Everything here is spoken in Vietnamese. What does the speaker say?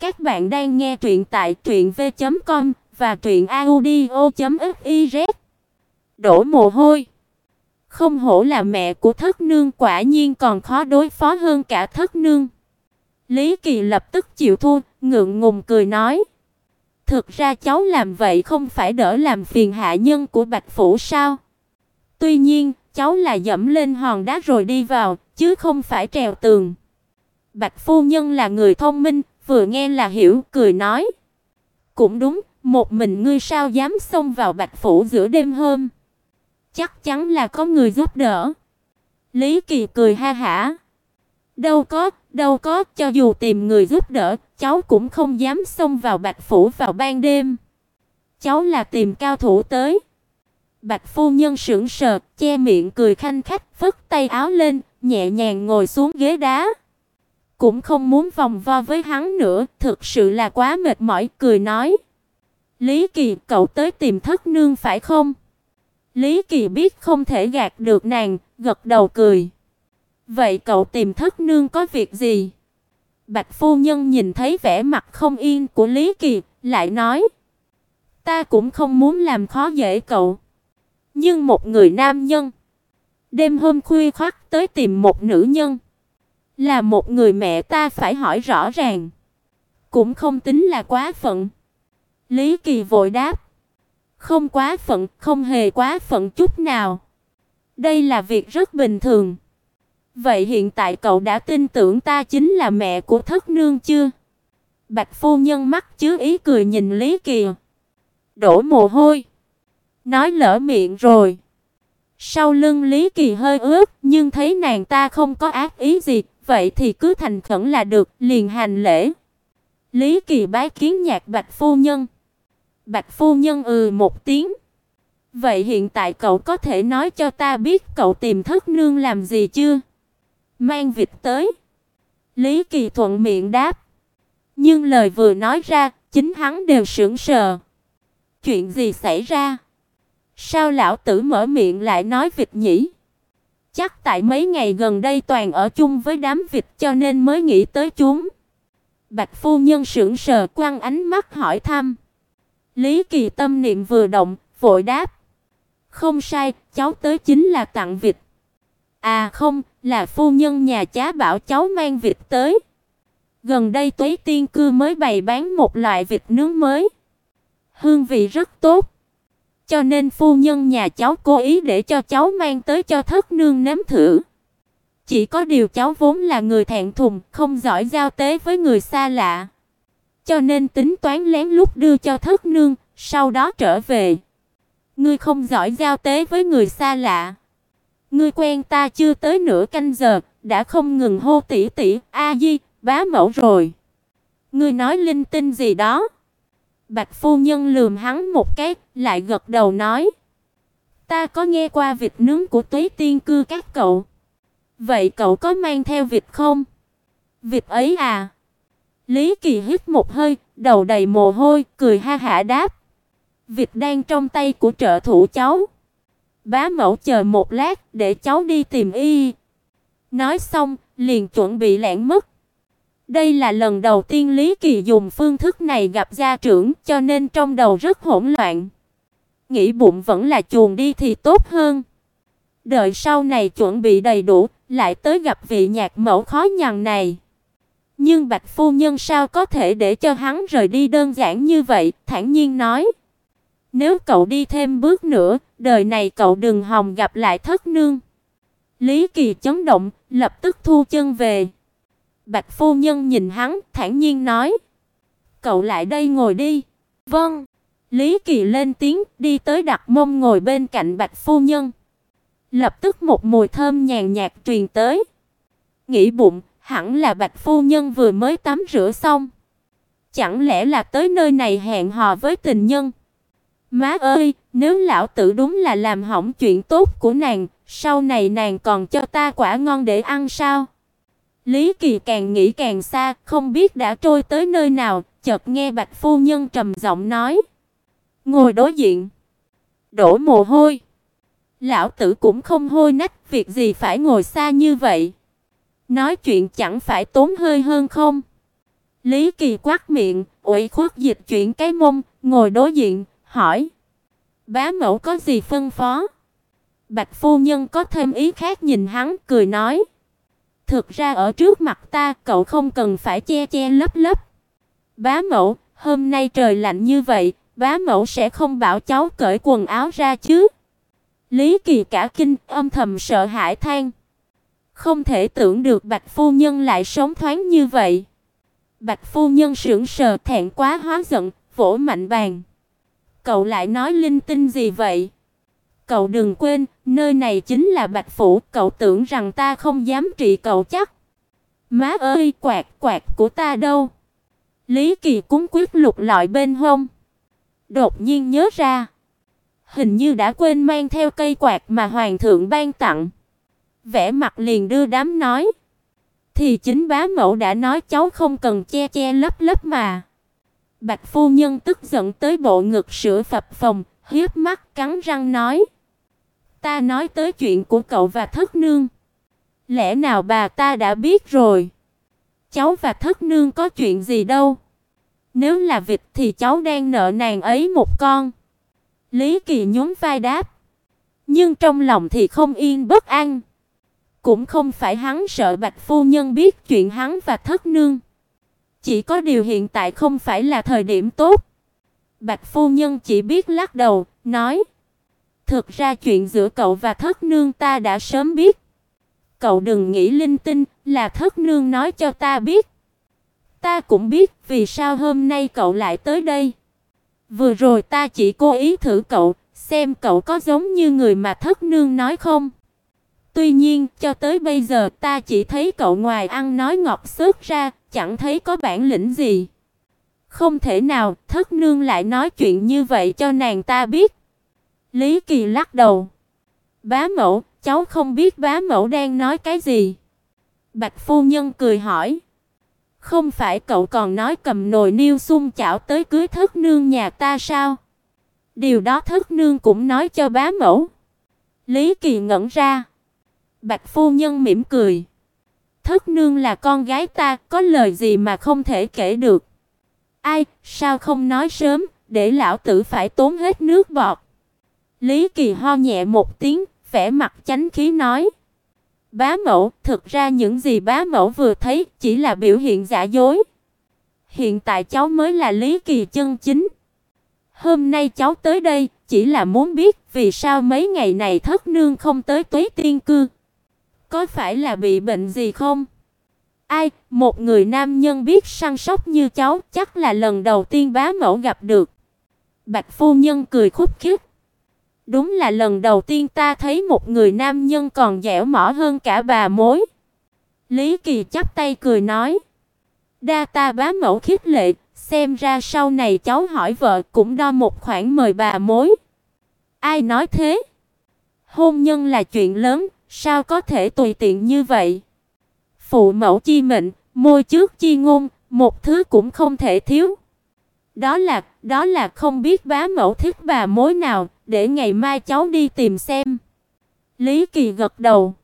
Các bạn đang nghe truyện tại truyệnv.com và truyệnaudio.fiz. Đổ mồ hôi. Không hổ là mẹ của Thất Nương quả nhiên còn khó đối phó hơn cả Thất Nương. Lý Kỳ lập tức chịu thua, ngượng ngùng cười nói: "Thực ra cháu làm vậy không phải đỡ làm phiền hạ nhân của Bạch phủ sao? Tuy nhiên, cháu là dẫm lên hòn đá rồi đi vào, chứ không phải trèo tường." Bạch phu nhân là người thông minh, vừa nghe là hiểu, cười nói: "Cũng đúng, một mình ngươi sao dám xông vào Bạch phủ giữa đêm hôm? Chắc chắn là có người giúp đỡ." Lý Kỳ cười ha hả: "Đâu có, đâu có, cho dù tìm người giúp đỡ, cháu cũng không dám xông vào Bạch phủ vào ban đêm. Cháu là tìm cao thủ tới." Bạch phu nhân sững sờ, che miệng cười khanh khách, phất tay áo lên, nhẹ nhàng ngồi xuống ghế đá cũng không muốn vòng vo với hắn nữa, thực sự là quá mệt mỏi, cười nói: "Lý Kỳ, cậu tới tìm Thất nương phải không?" Lý Kỳ biết không thể gạt được nàng, gật đầu cười. "Vậy cậu tìm Thất nương có việc gì?" Bạch phu nhân nhìn thấy vẻ mặt không yên của Lý Kỳ, lại nói: "Ta cũng không muốn làm khó dễ cậu, nhưng một người nam nhân đêm hôm khuya khoắt tới tìm một nữ nhân, là một người mẹ ta phải hỏi rõ ràng, cũng không tính là quá phận. Lý Kỳ vội đáp, không quá phận, không hề quá phận chút nào. Đây là việc rất bình thường. Vậy hiện tại cậu đã tin tưởng ta chính là mẹ của Thất nương chưa? Bạch phu nhân mắt chứa ý cười nhìn Lý Kỳ. Đổ mồ hôi. Nói lỡ miệng rồi. Sau lưng Lý Kỳ hơi ướt, nhưng thấy nàng ta không có ác ý gì, vậy thì cứ thành khẩn là được, liền hành lễ. Lý Kỳ bái kiến nhạc Bạch phu nhân. Bạch phu nhân ừ một tiếng. Vậy hiện tại cậu có thể nói cho ta biết cậu tìm thất nương làm gì chưa? Mang vịt tới. Lý Kỳ thuận miệng đáp. Nhưng lời vừa nói ra, chính hắn đều sững sờ. Chuyện gì xảy ra? Sao lão tử mở miệng lại nói vịt nhỉ? Chắc tại mấy ngày gần đây toàn ở chung với đám vịt cho nên mới nghĩ tới chúng. Bạch phu nhân sững sờ quăng ánh mắt hỏi thăm. Lý Kỳ tâm niệm vừa động, vội đáp: "Không sai, cháu tới chính là tặng vịt." "À không, là phu nhân nhà chá bảo cháu mang vịt tới." Gần đây Tuế Tiên cư mới bày bán một loại vịt nướng mới. Hương vị rất tốt. Cho nên phu nhân nhà cháu cố ý để cho cháu mang tới cho thất nương nếm thử. Chỉ có điều cháu vốn là người thẹn thùng, không giỏi giao tế với người xa lạ. Cho nên tính toán lén lút đưa cho thất nương, sau đó trở về. Ngươi không giỏi giao tế với người xa lạ. Ngươi quen ta chưa tới nửa canh giờ, đã không ngừng hô tỷ tỷ, a di, bá mẫu rồi. Ngươi nói linh tinh gì đó? Bạch phu nhân lườm hắn một cái, lại gật đầu nói: "Ta có nghe qua vịt nướng của Tuế Tiên cư các cậu. Vậy cậu có mang theo vịt không?" "Vịt ấy à?" Lý Kỳ hít một hơi, đầu đầy mồ hôi, cười ha hả đáp: "Vịt đang trong tay của trợ thủ cháu. Bá mẫu chờ một lát để cháu đi tìm y." Nói xong, liền chuẩn bị lẻn mất. Đây là lần đầu tiên Lý Kỳ dùng phương thức này gặp gia trưởng, cho nên trong đầu rất hỗn loạn. Nghĩ bụng vẫn là chuồn đi thì tốt hơn. Đợi sau này chuẩn bị đầy đủ, lại tới gặp vị nhạc mẫu khó nhằn này. Nhưng Bạch phu nhân sao có thể để cho hắn rời đi đơn giản như vậy, thản nhiên nói: "Nếu cậu đi thêm bước nữa, đời này cậu đừng hòng gặp lại thất nương." Lý Kỳ chấn động, lập tức thu chân về. Bạch phu nhân nhìn hắn, thản nhiên nói: "Cậu lại đây ngồi đi." "Vâng." Lý Kỳ lên tiếng, đi tới đặt mông ngồi bên cạnh Bạch phu nhân. Lập tức một mùi thơm nhàn nhạt truyền tới. Nghĩ bụng, hẳn là Bạch phu nhân vừa mới tắm rửa xong. Chẳng lẽ là tới nơi này hẹn hò với tình nhân? Má ơi, nếu lão tử đúng là làm hỏng chuyện tốt của nàng, sau này nàng còn cho ta quả ngon để ăn sao? Lý Kỳ càng nghĩ càng xa, không biết đã trôi tới nơi nào, chợt nghe Bạch phu nhân trầm giọng nói: "Ngồi đối diện." Đổ mồ hôi. Lão tử cũng không hôi nách, việc gì phải ngồi xa như vậy? Nói chuyện chẳng phải tốn hơi hơn không? Lý Kỳ quát miệng, ủy khuất dịch chuyển cái mông, ngồi đối diện, hỏi: "Bá mẫu có gì phân phó?" Bạch phu nhân có thêm ý khác nhìn hắn, cười nói: "Thực ra ở trước mặt ta, cậu không cần phải che che lấp lấp. Bá mẫu, hôm nay trời lạnh như vậy, bá mẫu sẽ không bảo cháu cởi quần áo ra chứ?" Lý Kỳ cả kinh, âm thầm sợ hãi than. Không thể tưởng được Bạch phu nhân lại sống thoáng như vậy. Bạch phu nhân sững sờ thẹn quá hóa giận, vỗ mạnh bàn. Cậu lại nói linh tinh gì vậy? Cậu đừng quên, nơi này chính là Bạch phủ, cậu tưởng rằng ta không dám trị cậu chắc. Má ơi, quạt quạt của ta đâu? Lý Kỳ cúng quyết lục lọi bên hông. Đột nhiên nhớ ra, hình như đã quên mang theo cây quạt mà hoàng thượng ban tặng. Vẻ mặt liền đưa đám nói: "Thì chính bá mẫu đã nói cháu không cần che che lấp lấp mà." Bạch phu nhân tức giận tới bộ ngực sữa phập phồng, hiếp mắt cắn răng nói: "Ta nói tới chuyện của cậu và thất nương, lẽ nào bà ta đã biết rồi? Cháu và thất nương có chuyện gì đâu? Nếu là vịt thì cháu đang nợ nàng ấy một con." Lý Kỳ nhún vai đáp, nhưng trong lòng thì không yên bất an. Cũng không phải hắn sợ Bạch phu nhân biết chuyện hắn và thất nương. Chỉ có điều hiện tại không phải là thời điểm tốt. Bạch phu nhân chỉ biết lắc đầu, nói: "Thực ra chuyện giữa cậu và thất nương ta đã sớm biết. Cậu đừng nghĩ linh tinh, là thất nương nói cho ta biết. Ta cũng biết vì sao hôm nay cậu lại tới đây. Vừa rồi ta chỉ cố ý thử cậu, xem cậu có giống như người mà thất nương nói không." Tuy nhiên, cho tới bây giờ ta chỉ thấy cậu ngoài ăn nói ngọt xớt ra, chẳng thấy có bản lĩnh gì. Không thể nào, thất nương lại nói chuyện như vậy cho nàng ta biết. Lý Kỳ lắc đầu. Bá mẫu, cháu không biết bá mẫu đang nói cái gì. Bạch phu nhân cười hỏi. Không phải cậu còn nói cầm nồi niêu xung chảo tới cưới thất nương nhà ta sao? Điều đó thất nương cũng nói cho bá mẫu. Lý Kỳ ngẩn ra. Bạch phu nhân mỉm cười. Thất nương là con gái ta, có lời gì mà không thể kể được. Ai, sao không nói sớm, để lão tử phải tốn hết nước bọt. Lý Kỳ ho nhẹ một tiếng, vẻ mặt chánh khí nói: "Bá mẫu, thực ra những gì bá mẫu vừa thấy chỉ là biểu hiện giả dối. Hiện tại cháu mới là Lý Kỳ chân chính. Hôm nay cháu tới đây chỉ là muốn biết vì sao mấy ngày này thất nương không tới Tuế Tiên cư." Có phải là bị bệnh gì không? Ai, một người nam nhân biết săn sóc như cháu, chắc là lần đầu tiên bá mẫu gặp được. Bạch phu nhân cười khúc khích. Đúng là lần đầu tiên ta thấy một người nam nhân còn dẻo mỏ hơn cả bà mối. Lý Kỳ chắp tay cười nói: "Đa ta bá mẫu khích lệ, xem ra sau này cháu hỏi vợ cũng đo một khoản mời bà mối." Ai nói thế? Hôn nhân là chuyện lớn, Sao có thể tùy tiện như vậy? Phụ mẫu chi mệnh, môi trước chi ngôn, một thứ cũng không thể thiếu. Đó là, đó là không biết bá mẫu thích bà mối nào, để ngày mai cháu đi tìm xem. Lý Kỳ gật đầu.